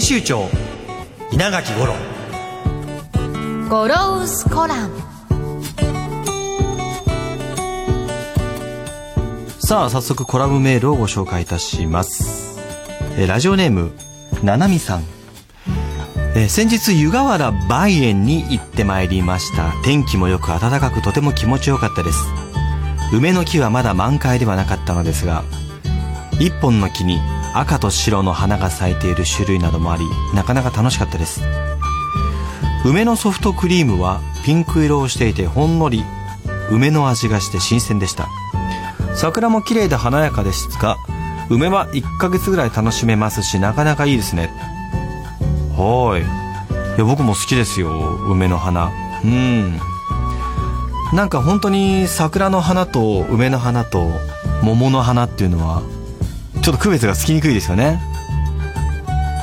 編集長稲垣五郎。ゴロウスコラム。さあ早速コラムメールをご紹介いたします。えーラジオネームななみさん。えー先日湯河原梅園に行ってまいりました。天気もよく暖かくとても気持ちよかったです。梅の木はまだ満開ではなかったのですが一本の木に赤と白の花が咲いている種類などもありなかなか楽しかったです。梅のソフトクリームはピンク色をしていてほんのり梅の味がして新鮮でした。桜も綺麗で華やかですが梅は1ヶ月ぐらい楽しめますしなかなかいいですね。はい。いや僕も好きですよ梅の花。うん。なんか本当に桜の花と梅の花と桃の花っていうのはちょっと区別がつきにくいですよね。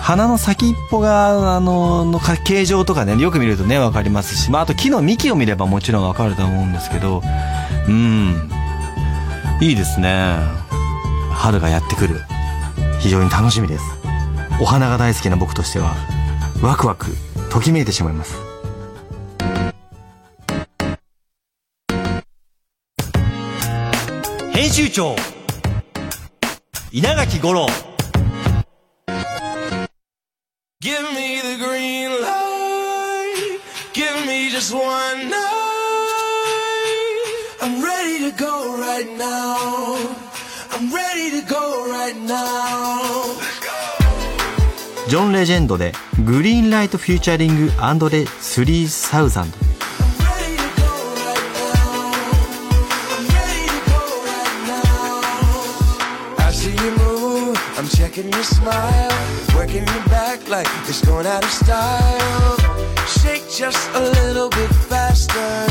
花の先っぽがあのの形状とかねよく見るとね分かりますし、まあ、あと木の幹を見ればもちろん分かると思うんですけどうん。いいですね。春がやってくる。非常に楽しみです。お花が大好きな僕としてはワクワクときめいてしまいます。編集長稲垣吾郎 Give me the green light. Give me just one night. I'm ready to go right now. I'm ready to go right now. ジョン・レジェンドでグリーンライトフューチャリングアンドレ3000 I'm ready to go I'm checking your smile. Working your back like it's going out of style. Shake just a little bit faster.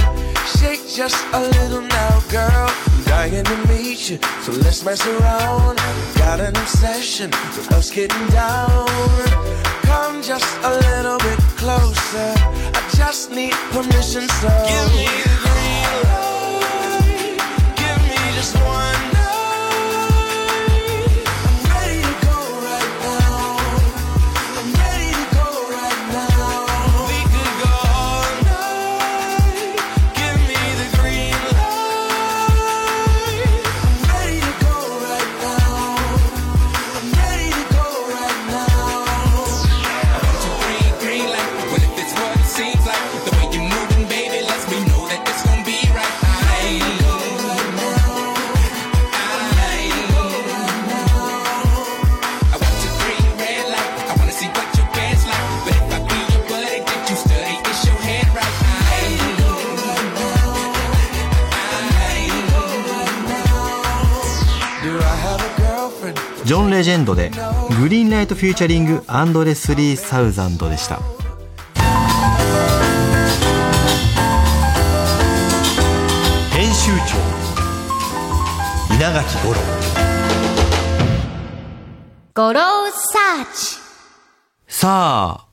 Shake just a little now, girl. I'm dying to meet you, so let's mess around. Got an obsession with us getting down. Come just a little bit closer. I just need permission, so give me レジェンドでグリーンライトフューチャリングアンドレ3000でした。編集長稲垣吾郎。ゴロウサーチ。さあ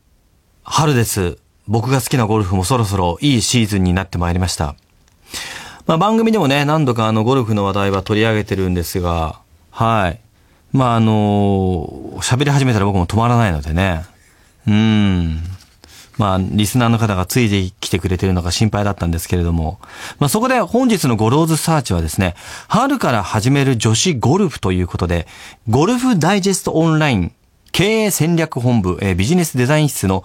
春です。僕が好きなゴルフもそろそろいいシーズンになってまいりました。まあ番組でもね何度かあのゴルフの話題は取り上げてるんですがはいまああの喋り始めたら僕も止まらないのでねうんまあ、リスナーの方がついてきてくれてるのが心配だったんですけれども、まあそこで本日のゴローズサーチはですね、春から始める女子ゴルフということで、ゴルフダイジェストオンライン経営戦略本部、えービジネスデザイン室の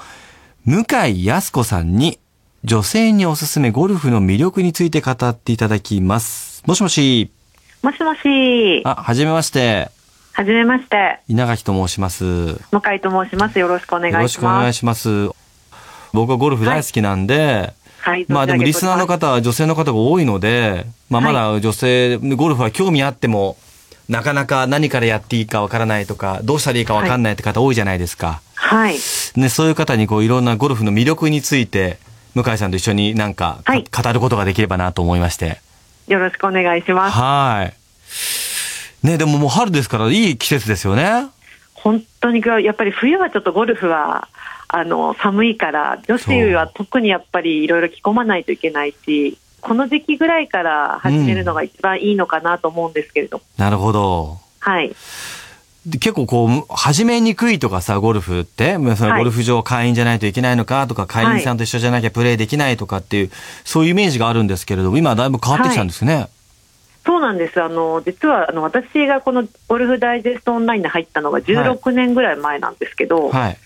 向井康子さんに女性におすすめゴルフの魅力について語っていただきます。もしもし。もしもし。あ、はじめまして。はじめまして。稲垣と申します。よ向井と申します。よろしくお願いします。ろしくお願いします。僕はゴルフ大好きなんで、はい。まあでもリスナーの方方は女性の方が多いので、まあまだ女性、ゴルフは興味あっても、なかなか何からやっていいかわからないとか、どうしたらいいかわかんないって方多いじゃないですか。はい。ね、そういう方にこういろんなゴルフの魅力について、向井さんと一緒になんか、かはい語ることができればなと思いまして。よろしくお願いします。はい。ね、でももう春ですからいい季節ですよね。本当にやっぱり冬はちょっとゴルフはあの寒いから女子は特にやっぱりいろいろ着込まないといけないしこの時期ぐらいから始めるのが一番いいのかなと思うんですけれども、なるほど。はいで結構こう、始めにくいとかさ、ゴルフって、まあそのはいゴルフ場会員じゃないといけないのかとか、会員さんと一緒じゃなきゃプレイできないとかっていう、そういうイメージがあるんですけれども、今はだいぶ変わってきたんですね。そうなんですあの実はあの私がこのゴルフダイジェストオンラインで入ったのが16年ぐらい前なんですけど、はい。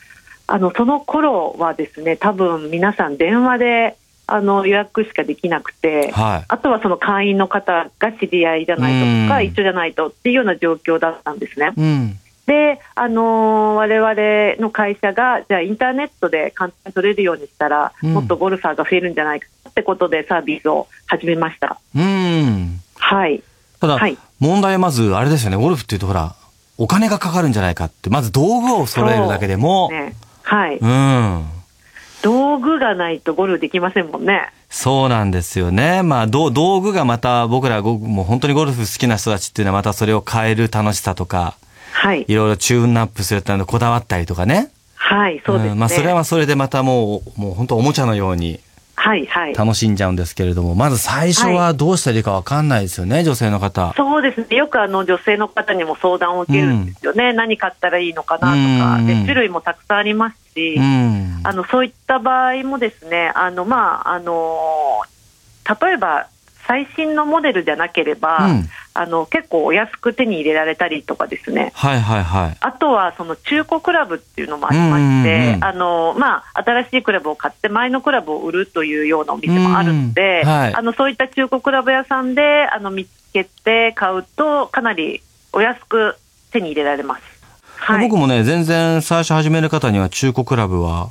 あのその頃はですね多分皆さん電話であの予約しかできなくて、はい。あとはその会員の方が知り合いじゃないとか、うん一緒じゃないとっていうような状況だったんですね。うん。で、あのー我々の会社が、じゃあインターネットで簡単に取れるようにしたら、うんもっとゴルファーが増えるんじゃないかってことでサービスを始めました。うん。はい。ただ、はい問題はまず、あれですよね、ゴルフっていうとほら、お金がかかるんじゃないかって、まず道具を揃えるだけでも、ね、はい。うん。道具がないとゴルフできませんもんね。そうなんですよね。まあ、道道具がまた僕らごもう本当にゴルフ好きな人たちっていうのはまたそれを変える楽しさとか、はい。いろいろチューンアップするってのこだわったりとかね。はい、そうですね。んまあ、それはそれでまたもう、もう本当おもちゃのようにはい、はい。楽しんじゃうんですけれども、まず最初はどうしたらいいかわかんないですよね、女性の方。そうですね。よくあの女性の方にも相談を受けるんですよね。何買ったらいいのかなとか。うんで、種類もたくさんありますし。うん。あのそういった場合もですね、あのまああの例えば最新のモデルじゃなければ、うんあの結構お安く手に入れられたりとかですね。はいはいはい。あとはその中古クラブっていうのもありましてあのまあ新しいクラブを買って前のクラブを売るというようなお店もあるので、うんはいあのそういった中古クラブ屋さんであの見つけて買うとかなりお安く手に入れられます。はい、僕もね、全然最初始める方には中古クラブは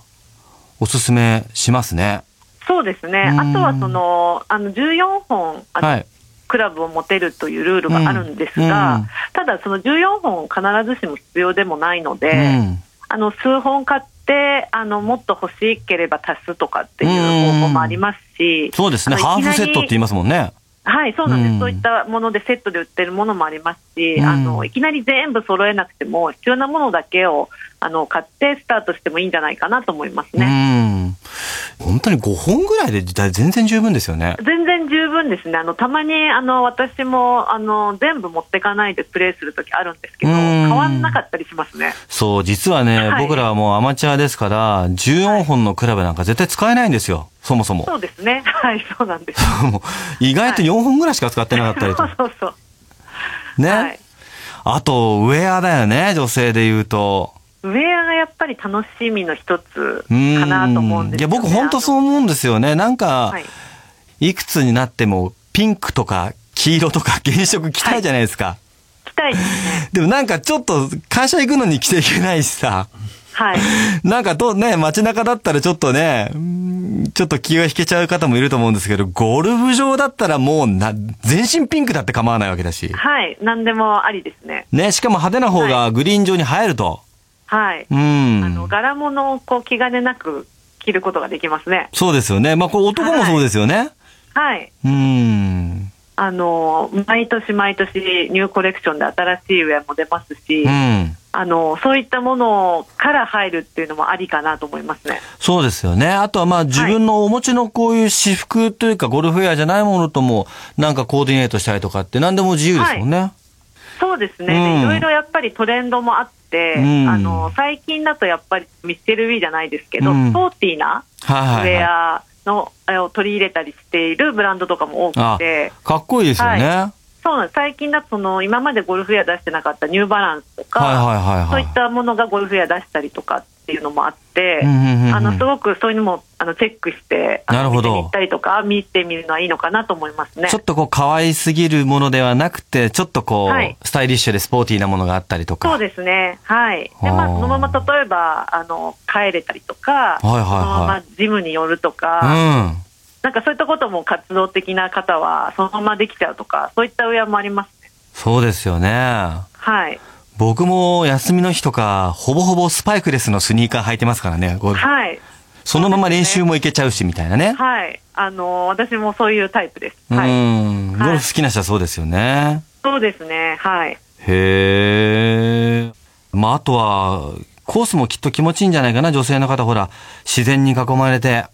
おすすめしますね。そうですね。うんあとはそのあの14本あの、はい。クラブを持てるというルールがあるんですが、うんうんただその14本必ずしも必要でもないので、うん。あの数本買ってあのもっと欲しければ足すとかっていう方法もありますし、そうですね。ハーフセットって言いますもんね。はい、そうなんです、うんそういったものでセットで売ってるものもありますし、うんあのいきなり全部揃えなくても必要なものだけをあの買ってスタートしてもいいんじゃないかなと思いますね。うん。本当に5本ぐらいで全然十分ですよね。全然十分ですね、あのたまにあの私もあの全部持ってかないでプレーするときあるんですけど、うん変わんなかったりしますね。そう、実はね、はい僕らはもうアマチュアですから、14本のクラブなんか絶対使えないんですよ。そもそも。そうですね、はい、そうなんです。意外と4本ぐらいしか使ってなかったりと そう。そうそう。ね。はいあと、ウェアだよね、女性で言うと。ウェアがやっぱり楽しみの一つうんかなと思うんですよ、ね。いや、僕本当そう思うんですよね。なんか、はい、いくつになっても、ピンクとか黄色とか原色着たいじゃないですか。着たいですね。でもなんかちょっと会社行くのに着ていけないしさ。はい。なんかとね、街中だったらちょっとね、うんちょっと気が引けちゃう方もいると思うんですけど、ゴルフ場だったらもうな、全身ピンクだって構わないわけだし。はい。何でもありですね。ね、しかも派手な方がグリーン上に入ると。はい。うん。あの、柄物をこう気兼ねなく着ることができますね。そうですよね。まあ、これ男もそうですよね。はい。うん。あの、毎年毎年ニューコレクションで新しいウェアも出ますし、うん。あの、そういったものから入るっていうのもありかなと思いますね。そうですよね。あとはまあ自分のお持ちのこういう私服というかゴルフウェアじゃないものともなんかコーディネートしたりとかって何でも自由ですもんね。そうですね。うんでいろいろやっぱりトレンドもあって、うんあの、最近だとやっぱりミステルウィーじゃないですけど、うんスポーティーなウェはいはいはい。アの、あれを取り入れたりしているブランドとかも多くて、かっこいいですよね。はいそうなんです。最近だとその、今までゴルフウェア出してなかったニューバランスとか、はいはいはい。そういったものがゴルフウェア出したりとかっていうのもあって、うんうんうんうんあの、すごくそういうのも、あの、チェックして、あのなるほど見てみたりとか、見てみるのはいいのかなと思いますね。ちょっとこう可愛すぎるものではなくて、ちょっとこう、はいスタイリッシュでスポーティーなものがあったりとか。そうですね。はい。で、まあ、そのまま例えば、あの、帰れたりとか、はいはいはいそのままジムに寄るとか、うん。なんかそういったことも活動的な方はそのままできちゃうとか、そういった上もありますね。そうですよね。はい。僕も休みの日とか、ほぼほぼスパイクレスのスニーカー履いてますからね。はい。そのまま練習も行けちゃうし、みたいなね。はい。あの、私もそういうタイプです。はい。うん。ゴルフ好きな人はそうですよね。そうですね。はい。へえ。まあ、あとは、コースもきっと気持ちいいんじゃないかな、女性の方、ほら、自然に囲まれて。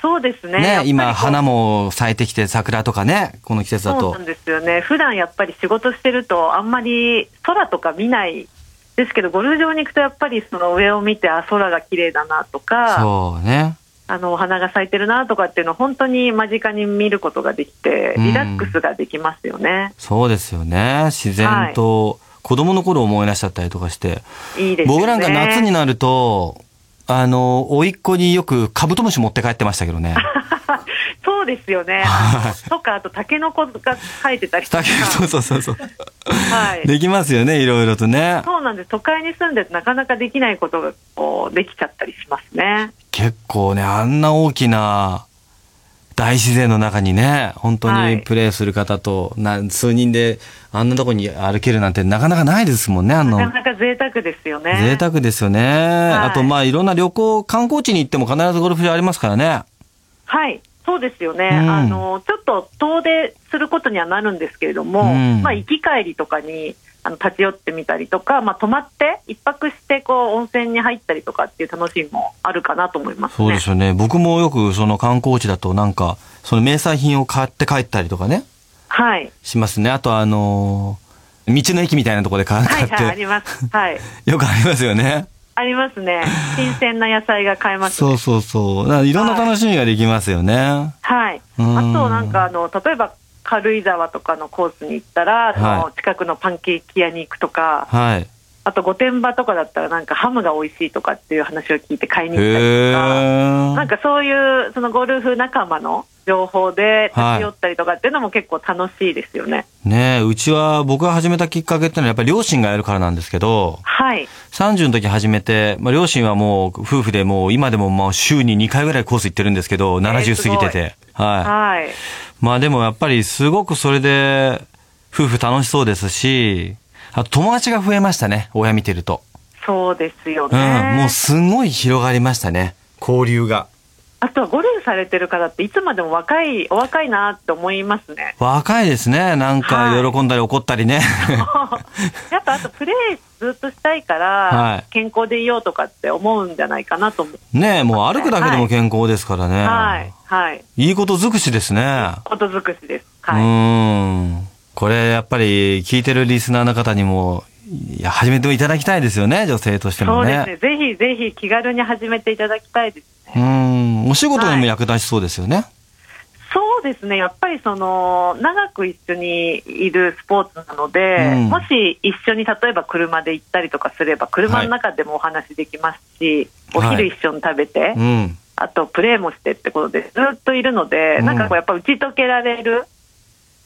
そうですね。ね、り今、花も咲いてきて、桜とかね、この季節だとそうな。んですよね。普段やっぱり仕事してると、あんまり空とか見ないですけど、ゴルフ場に行くとやっぱりその上を見て、あ、空が綺麗だなとか、そうね。あの、お花が咲いてるなとかっていうのを本当に間近に見ることができて、うんリラックスができますよね。そうですよね。自然と、子供の頃思い出しちゃったりとかして。いいですよね。僕なんか夏になると、あの、甥っ子によくカブトムシ持って帰ってましたけどね。そうですよね。とか、あと、タケノコが生えてたりとか。そうそうそうそう。はい。できますよね、いろいろとね。そうなんです。都会に住んでてなかなかできないことがこうできちゃったりしますね。結構ね、あんな大きな大自然の中にね、本当はいにプレーする方と、な数人であんなとこに歩けるなんてなかなかないですもんね、あのな。かなか贅沢ですよね。贅沢ですよね。はいあと、まあ、いろんな旅行、観光地に行っても必ずゴルフ場ありますからね。はい。そうですよね、うんあのちょっと遠出することにはなるんですけれども、うんまあ、行き帰りとかにあの立ち寄ってみたりとか、まあ、泊まって、一泊してこう温泉に入ったりとかっていう楽しみもあるかなと思いますね。そうですよね。僕もよくその観光地だとなんか、その名産品を買って帰ったりとかね、はい、しますね。あとあのー道の駅みたいなところで買はい、って、はい、あります。はい。よくありますよね。ありますね。新鮮な野菜が買えますねそうそうそう。いろんな楽しみができますよね。はい。あうんとなんかあの例えば軽井沢とかのコースに行ったら、そのは近くのパンケーキ屋に行くとか、はい。あと御殿場とかだったらなんかハムが美味しいとかっていう話を聞いて買いに行ったりへとか。ーなんかそういうそのゴルフ仲間の情報で立ち寄ったりとかっていうのも結構楽しいですよね。ねえ、うちは僕が始めたきっかけってのはやっぱり両親がやるからなんですけど、はい。30の時始めて、まあ、両親はもう夫婦でもう今でももう週に2回ぐらいコース行ってるんですけど、70過ぎてて。はい。はい。まあでもやっぱりすごくそれで夫婦楽しそうですし、あと友達が増えましたね、親見てると。そうですようん、ね。もうすごい広がりましたね、交流が。あとはゴルフされてる方っていつまでも若い、お若いなって思いますね。若いですね、なんかはい喜んだり怒ったりね。やっぱあとプレーずっとしたいから、はい健康でいようとかって思うんじゃないかなと思う。ねえ、もう歩くだけでも健康ですからね。はい。はい。いいこと尽くしですね。こと尽くしです。うはい。ーん。これやっぱり聞いてるリスナーの方にも、いや、始めていただきたいですよね、女性としてもね。そうですね。ぜひぜひ気軽に始めていただきたいですね。うーん。お仕事にも役立ちそうですよね。そうですね、やっぱりその長く一緒にいるスポーツなので、うんもし一緒に例えば車で行ったりとかすれば、車の中でもお話できますし、はいお昼一緒に食べて、うん。あとプレーもしてってことで、ずっといるので、うんなんかこうやっぱ打ち解けられる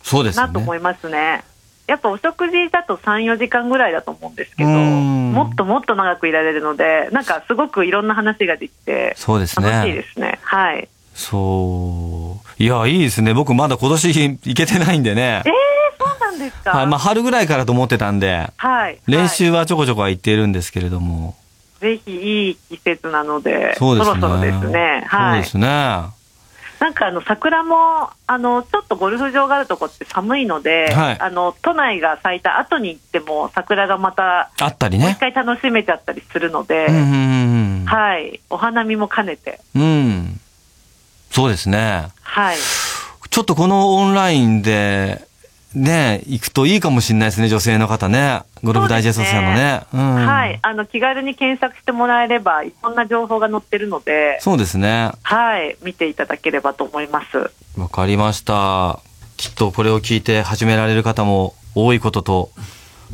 そうです。なと思いますね。やっぱお食事だと3、4時間ぐらいだと思うんですけど、うんもっともっと長くいられるので、なんかすごくいろんな話ができて、そうですね。楽しいですね。はい。そう。いや、いいですね。僕まだ今年行けてないんでねえ。ー、そうなんですか？はい。まあ、春ぐらいからと思ってたんで、はい。練習はちょこちょこは行っているんですけれども。ぜひいい季節なので、そうですね。ろそろですね。はい。そうですね。なんかあの桜もあのちょっとゴルフ場があるとこって寒いので、はいあの都内が咲いた後に行っても桜がまたあったりね。もう一回楽しめちゃったりするので、はい、お花見も兼ねて、うん。うん。そうですね。はい、ちょっとこのオンラインで、ね、行くといいかもしれないですね、女性の方ね。ゴルフダイジェストさんのね。うん。はい、あの気軽に検索してもらえれば、いろんな情報が載ってるので、そうですね。はい、見ていただければと思います。わかりました。きっとこれを聞いて始められる方も多いことと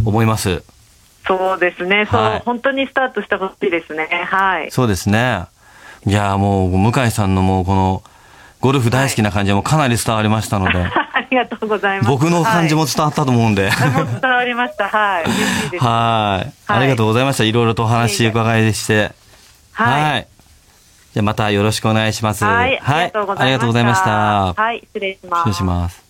思います。そうですね、そう、はい本当にスタートしてほしいですね。はい。そうですね。いやーもう、向井さんのもうこの、ゴルフ大好きな感じはもうかなり伝わりましたので、あ りがとうございます。僕の感じも伝わったと思うんで。伝わりました。はい。はい。ありがとうございました。いろいろとお話伺いして。はい。はい。じゃあまたよろしくお願いします。はい、ありがとうございました。ありがとうございました。はい、失礼します。失礼します。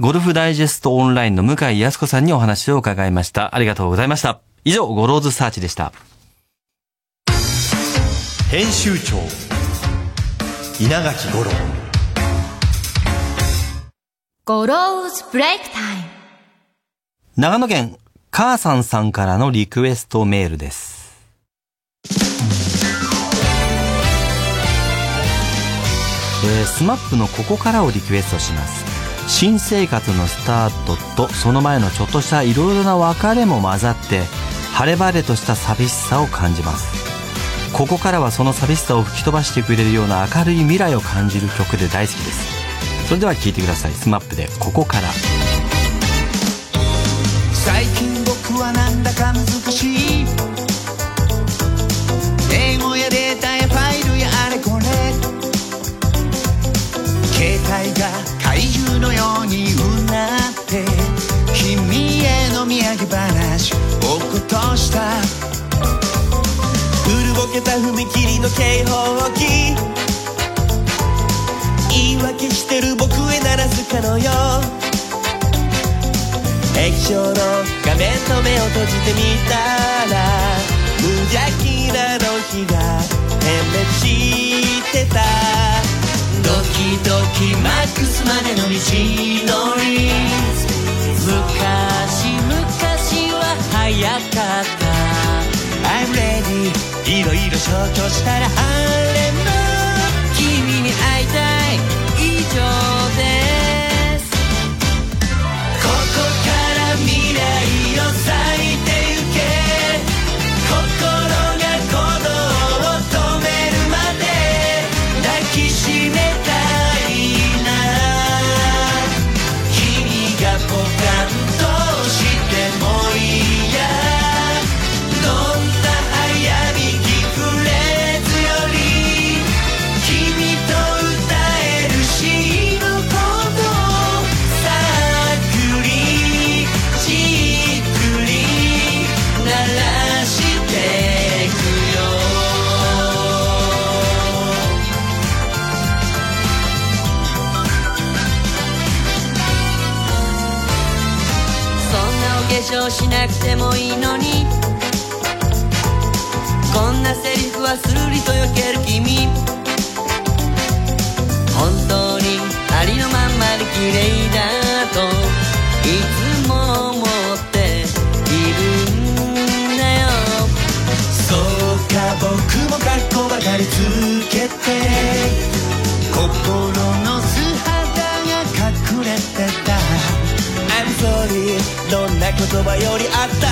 ゴルフダイジェストオンラインの向井康子さんにお話を伺いました。ありがとうございました。以上、ゴローズサーチでした。編集長稲垣吾郎ゴローズブレイクタイム長野県母さんさんからのリクエストメールです。えー、スマップのここからをリクエストします。新生活のスタートとその前のちょっとしたいろいろな別れも混ざって晴れ晴れとした寂しさを感じます。ここからはその寂しさを吹き飛ばしてくれるような明るい未来を感じる曲で大好きです。それでは聴いてください。スマップでここから。最近僕はなんだか難しい。英語やデータやファイルやあれこれ。携帯が怪獣のようにうなって。君への土産話落っとした。古ぼけた踏切の警報器言い訳してるよ。液晶の画面の目を閉じてみたら無邪気なの日が点滅してた。ドキドキマックスまでの道のり。昔昔は早かった。I'm ready いろいろ消去したら来りどんな言葉よりあった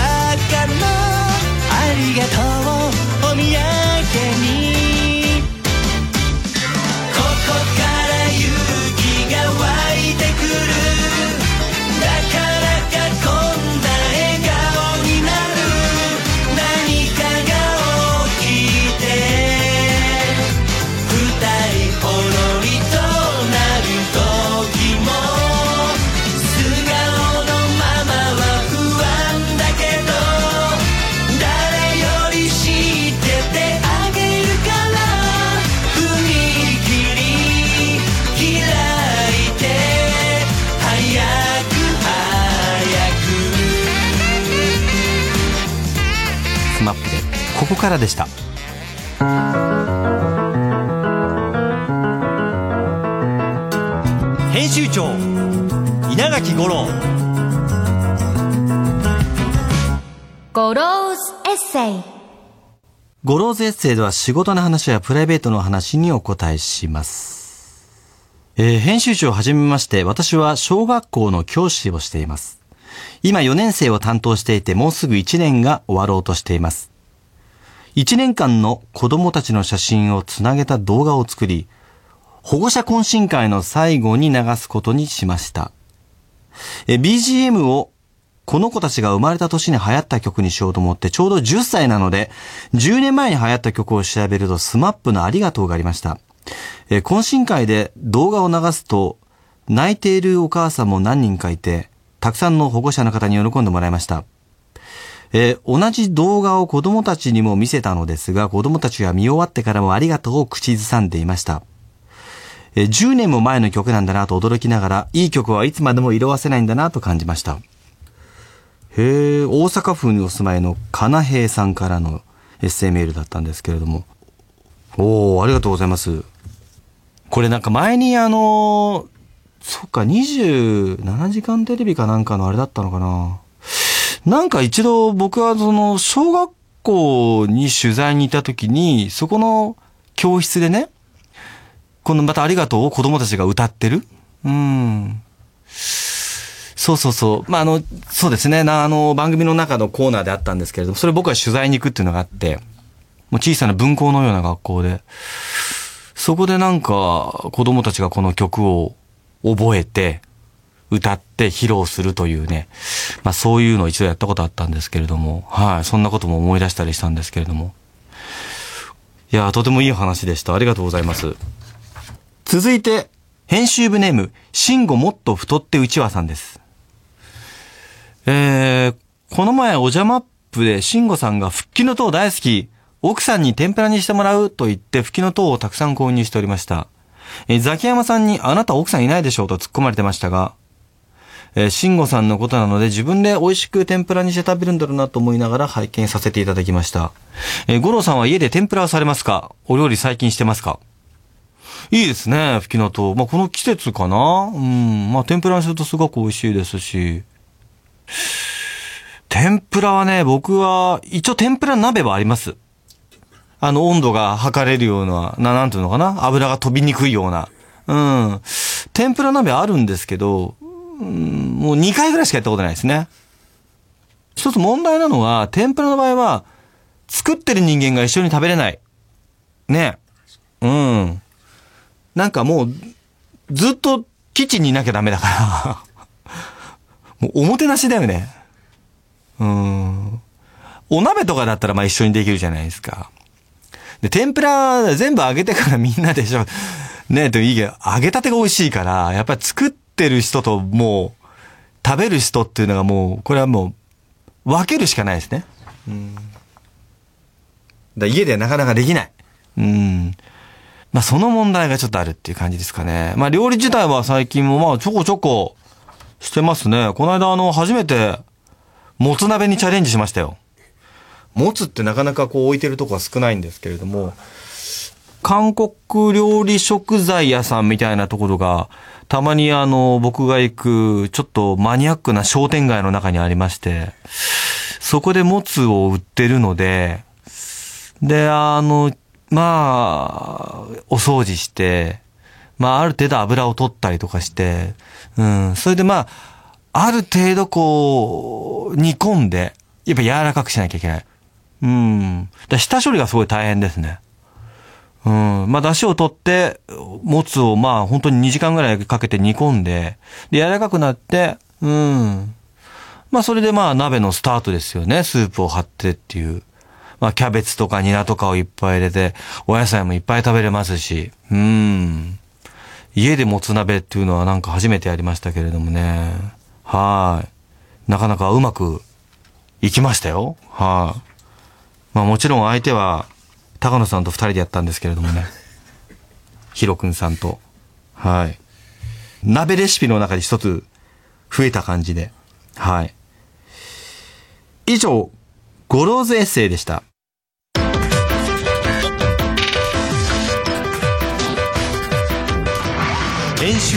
かな。ありがとうお土産に。ここからでした。編集長稲垣吾郎ゴローズエッセイゴローズエッセイでは仕事の話やプライベートの話にお答えします。えー編集長、はじめまして、私は小学校の教師をしています。今4年生を担当していて、もうすぐ1年が終わろうとしています。1年間の子供たちの写真をつなげた動画を作り、保護者懇親会の最後に流すことにしました。BGM をこの子たちが生まれた年に流行った曲にしようと思ってちょうど10歳なので、10年前に流行った曲を調べるとスマップのありがとうがありました。え懇親会で動画を流すと、泣いているお母さんも何人かいて、たくさんの保護者の方に喜んでもらいました。えー同じ動画を子供たちにも見せたのですが、子供たちは見終わってからもありがとうを口ずさんでいました。えー10年も前の曲なんだなと驚きながら、いい曲はいつまでも色褪せないんだなと感じました。へえ、大阪府にお住まいのかなへいさんからのエッセイメールだったんですけれども。おー、ありがとうございます。これなんか前にあのそっか、27時間テレビかなんかのあれだったのかな。なんか一度僕はその小学校に取材に行った時に、そこの教室でね、このまたありがとうを子供たちが歌ってる。うん。そうそうそう。まあ、あの、そうですね。あの、番組の中のコーナーであったんですけれども、それ僕は取材に行くっていうのがあって、もう小さな分校のような学校で、そこでなんか子供たちがこの曲を覚えて、歌って披露するというね、まあそういうのを一度やったことあったんですけれども、はい、そんなことも思い出したりしたんですけれども。いや、とてもいい話でした。ありがとうございます。続いて、編集部ネーム、シンゴもっと太ってうちわさんです。えー、この前おじゃまっぷでシンゴさんが復帰の塔大好き、奥さんに天ぷらにしてもらうと言って復帰の塔をたくさん購入しておりました。えザキヤマさんにあなた奥さんいないでしょうと突っ込まれてましたが、えー、シンゴさんのことなので自分で美味しく天ぷらにして食べるんだろうなと思いながら拝見させていただきました。えー、五郎さんは家で天ぷらをされますか？お料理最近してますか？いいですね、吹きのと。まあ、この季節かな？うん。まあ、天ぷらにするとすごく美味しいですし。天ぷらはね、僕は、一応天ぷら鍋はあります。あの、温度が測れるような、な、なんていうのかな？油が飛びにくいような。うん。天ぷら鍋あるんですけど、もう2回ぐらいしかやったことないですね。一つ問題なのは、天ぷらの場合は、作ってる人間が一緒に食べれない。ね。うん。なんかもう、ずっとキッチンにいなきゃダメだから。もうおもてなしだよね。うん。お鍋とかだったらまあ一緒にできるじゃないですか。で、天ぷら全部揚げてからみんなでしょ。ねえ、といいけど、揚げたてが美味しいから、やっぱり作ってる人ともう、食べる人っていうのがもう、これはもう、分けるしかないですね。うん。だ家でなかなかできない。うん。まあその問題がちょっとあるっていう感じですかね。まあ料理自体は最近もまあちょこちょこしてますね。この間あの初めてもつ鍋にチャレンジしましたよ。もつってなかなかこう置いてるとこは少ないんですけれども、韓国料理食材屋さんみたいなところが、たまにあの、僕が行く、ちょっとマニアックな商店街の中にありまして、そこでもつを売ってるので、で、あの、まあ、お掃除して、まあ、ある程度油を取ったりとかして、うん、それでまあ、ある程度こう、煮込んで、やっぱ柔らかくしなきゃいけない。うん。だ下処理がすごい大変ですね。うん。まあ、出汁を取って、もつをまあ、本当に2時間ぐらいかけて煮込んで、で、柔らかくなって、うん。まあ、それでまあ、鍋のスタートですよね。スープを張ってっていう。まあ、キャベツとかニラとかをいっぱい入れて、お野菜もいっぱい食べれますし、うん。家でもつ鍋っていうのはなんか初めてやりましたけれどもね。はい。なかなかうまくいきましたよ。はい。まあもちろん相手は高野さんと二人でやったんですけれどもね。ヒロくんさんと。はい。鍋レシピの中で一つ増えた感じで。はい。以上、ゴローズエッセイでした。編集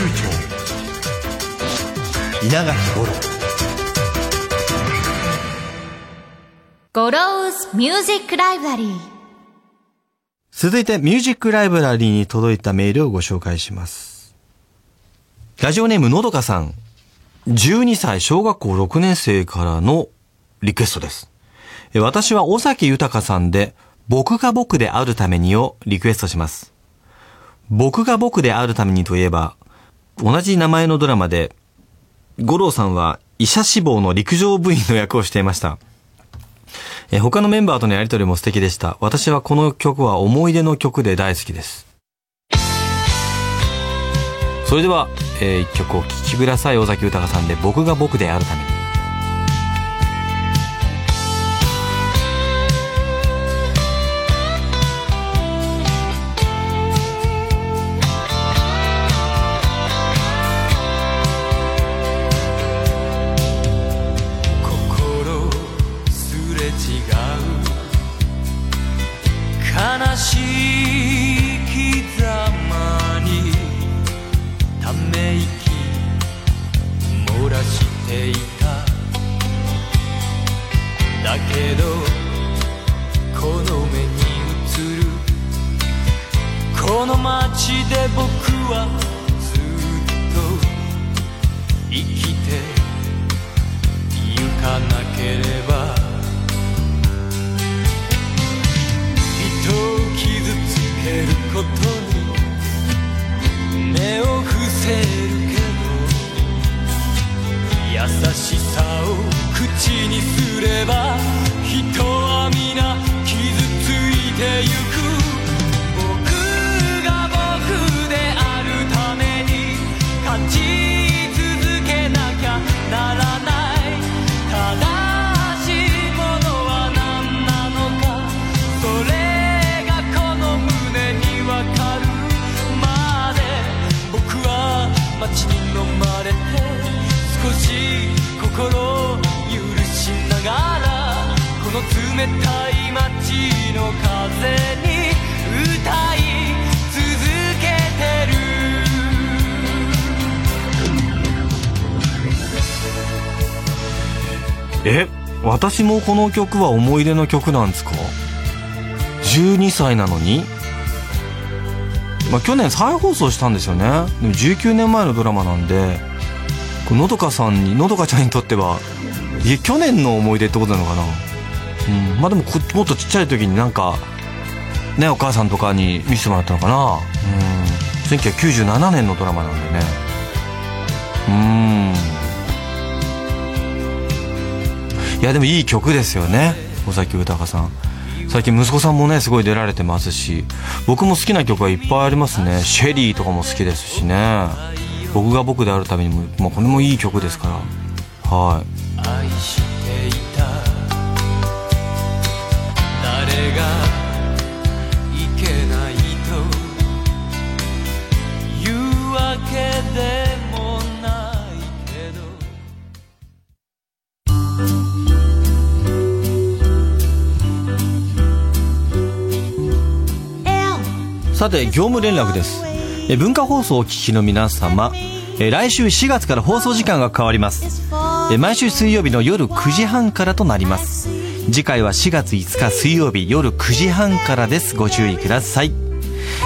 長稲垣吾郎ゴローズミュージックライブラリー続いてミュージックライブラリーに届いたメールをご紹介します。ラジオネームのどかさん。12歳小学校6年生からのリクエストです。私は尾崎豊さんで僕が僕であるためにをリクエストします。僕が僕であるためにといえば、同じ名前のドラマで、五郎さんは医者志望の陸上部員の役をしていました。え他のメンバーとのやりとりも素敵でした。私はこの曲は思い出の曲で大好きです。それでは、えー一曲を聴きください。尾崎豊さんで僕が僕であるために。ていただけどこの目に映るこの街で僕はずっと生きてゆかなければ人を傷つけることに目を伏せる優しさを口にすれば人は皆傷ついてゆく。私もこの曲は思い出の曲なんですか？12歳なのに？まあ去年再放送したんですよね。でも19年前のドラマなんでこのどかさんにのどかちゃんにとってはいや去年の思い出ってことなのかな？うん。まあでももっとちっちゃい時になんかねお母さんとかに見せてもらったのかな？うん。1997年のドラマなんでね。うん。いやでもいい曲ですよね尾崎豊さん。最近息子さんもねすごい出られてますし僕も好きな曲はいっぱいありますね。シェリーとかも好きですしね。僕が僕であるためにも、まあ、これもいい曲ですから。はい。愛していた。誰がいけないというわけで。さて業務連絡です。え文化放送をお聞きの皆様え来週4月から放送時間が変わります。え毎週水曜日の夜9時半からとなります。次回は4月5日水曜日夜9時半からです。ご注意ください。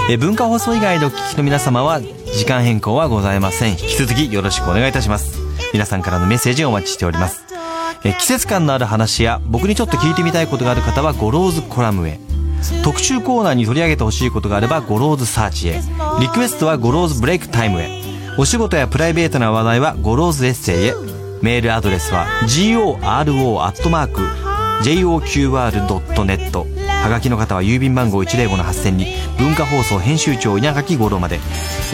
え文化放送以外でお聞きの皆様は時間変更はございません。引き続きよろしくお願いいたします。皆さんからのメッセージをお待ちしております。え季節感のある話や僕にちょっと聞いてみたいことがある方はゴローズコラムへ。特集コーナーに取り上げてほしいことがあればゴローズサーチへ。リクエストはゴローズブレイクタイムへ。お仕事やプライベートな話題はゴローズエッセイへ。メールアドレスは goro.joqr.net はがきの方は郵便番号105-8000に文化放送編集長稲垣吾郎まで。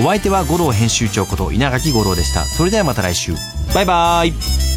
お相手は五郎編集長こと稲垣吾郎でした。それではまた来週。バイバイ。